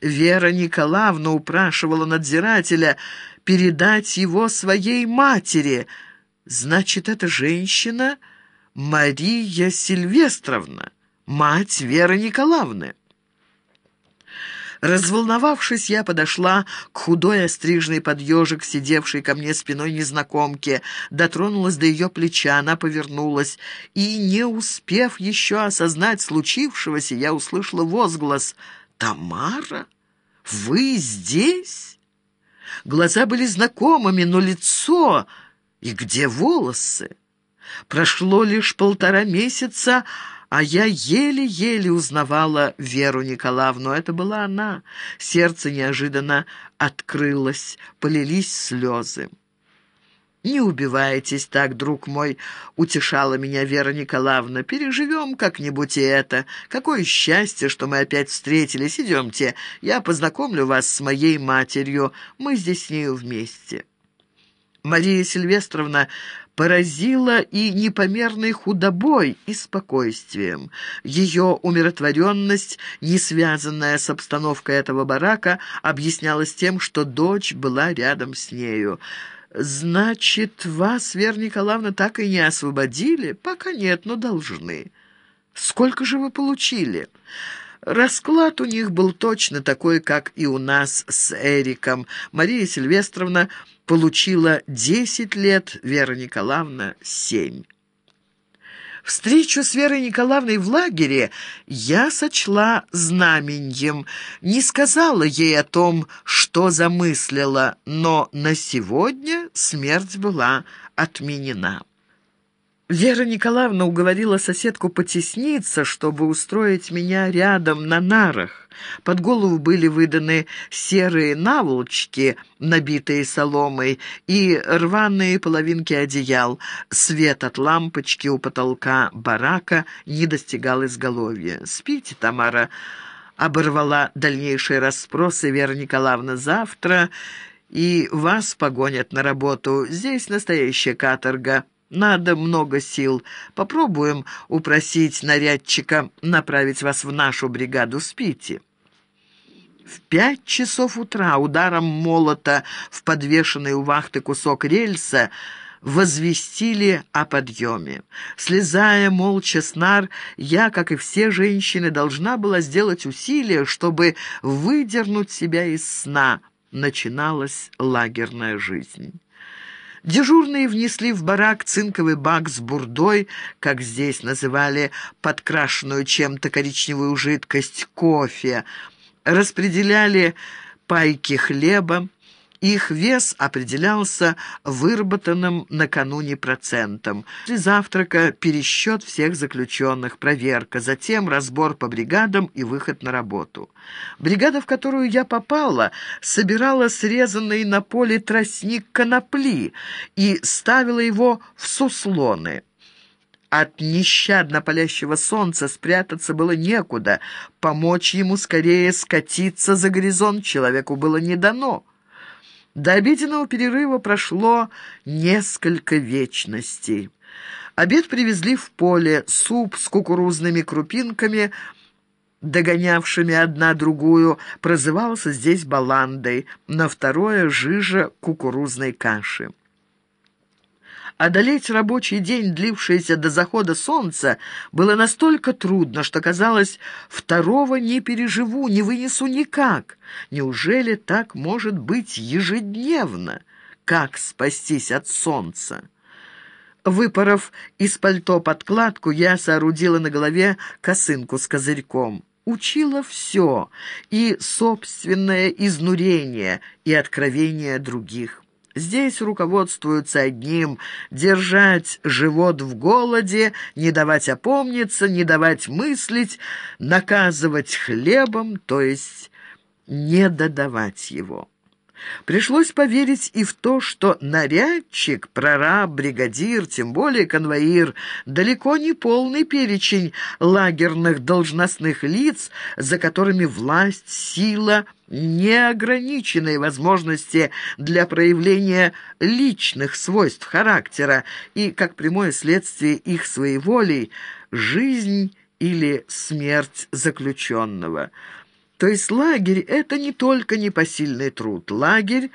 Вера Николаевна упрашивала надзирателя передать его своей матери. Значит, эта женщина Мария Сильвестровна, мать Веры Николаевны. Разволновавшись, я подошла к худой острижной под ежик, сидевшей ко мне спиной незнакомке, дотронулась до ее плеча, она повернулась, и, не успев еще осознать случившегося, я услышала возглас «Тамара, вы здесь?» Глаза были знакомыми, но лицо... И где волосы? Прошло лишь полтора месяца, а я еле-еле узнавала Веру Николаевну. Это была она. Сердце неожиданно открылось, полились слезы. «Не убивайтесь так, друг мой», — утешала меня Вера Николаевна. «Переживем как-нибудь и это. Какое счастье, что мы опять встретились. Идемте, я познакомлю вас с моей матерью. Мы здесь с нею вместе». Мария Сильвестровна поразила и непомерной худобой, и спокойствием. Ее умиротворенность, не связанная с обстановкой этого барака, объяснялась тем, что дочь была рядом с нею. «Значит, вас, Вера Николаевна, так и не освободили?» «Пока нет, но должны». «Сколько же вы получили?» Расклад у них был точно такой, как и у нас с Эриком. Мария Сильвестровна получила 10 лет, Вера Николаевна — 7. Встречу с Верой Николаевной в лагере я сочла знаменьем, не сказала ей о том, что замыслила, но на сегодня смерть была отменена. Вера Николаевна уговорила соседку потесниться, чтобы устроить меня рядом на нарах. Под голову были выданы серые наволочки, набитые соломой, и рваные половинки одеял. Свет от лампочки у потолка барака не достигал изголовья. «Спите, Тамара», — оборвала дальнейшие расспросы Вера Николаевна, — «завтра и вас погонят на работу. Здесь настоящая каторга». Надо много сил. Попробуем упросить нарядчика направить вас в нашу бригаду. Спите». В пять часов утра ударом молота в подвешенный у вахты кусок рельса возвестили о подъеме. Слезая молча с нар, я, как и все женщины, должна была сделать усилие, чтобы выдернуть себя из сна. Начиналась лагерная жизнь. Дежурные внесли в барак цинковый бак с бурдой, как здесь называли подкрашенную чем-то коричневую жидкость, кофе, распределяли пайки хлеба, их вес определялся выработанным накануне процентом. После завтрака пересчет всех заключенных, проверка, затем разбор по бригадам и выход на работу. Бригада, в которую я попала, собирала срезанный на поле тростник конопли и ставила его в суслоны. От нещадно палящего солнца спрятаться было некуда, помочь ему скорее скатиться за горизонт человеку было не дано. До обеденного перерыва прошло несколько вечностей. Обед привезли в поле, суп с кукурузными крупинками, догонявшими одна другую, прозывался здесь баландой, на второе — жижа кукурузной каши. Одолеть рабочий день, длившийся до захода солнца, было настолько трудно, что казалось, второго не переживу, не вынесу никак. Неужели так может быть ежедневно? Как спастись от солнца? Выпоров из пальто подкладку, я соорудила на голове косынку с козырьком. Учила все, и собственное изнурение, и откровение других. Здесь руководствуются одним — держать живот в голоде, не давать опомниться, не давать мыслить, наказывать хлебом, то есть не додавать его. Пришлось поверить и в то, что нарядчик, прораб, бригадир, тем более конвоир, далеко не полный перечень лагерных должностных лиц, за которыми власть, сила, неограниченные возможности для проявления личных свойств характера и, как прямое следствие их своеволий, жизнь или смерть заключенного – То есть лагерь — это не только непосильный труд. Лагерь